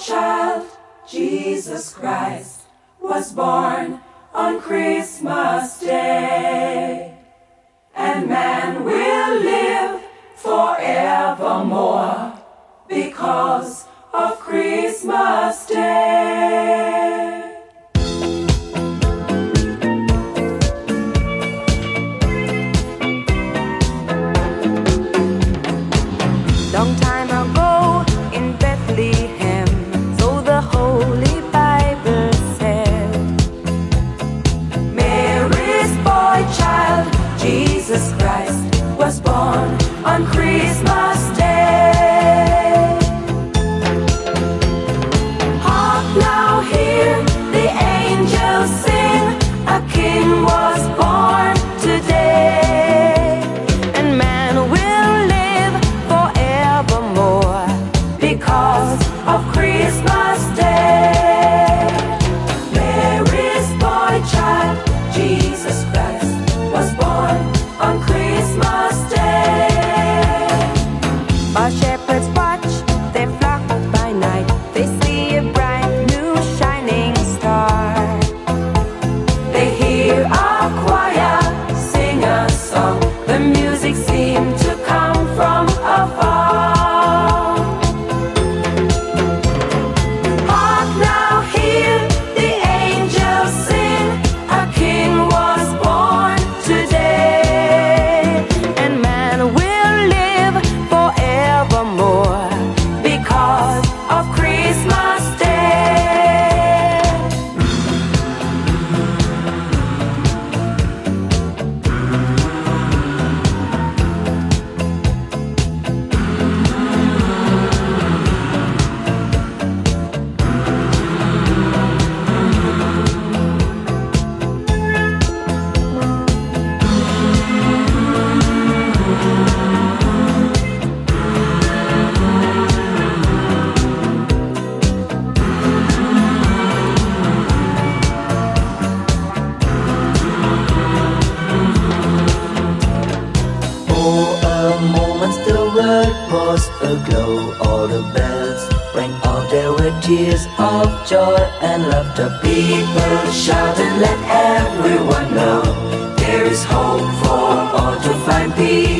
child, Jesus Christ, was born on Christmas Day. And man will live forevermore because of Christmas Day. Christmas music seemed to come from world was aglow, all the bells rang out, there were tears of joy and laughter. People shouted, let everyone know, there is hope for all to find peace.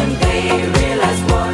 and they realize what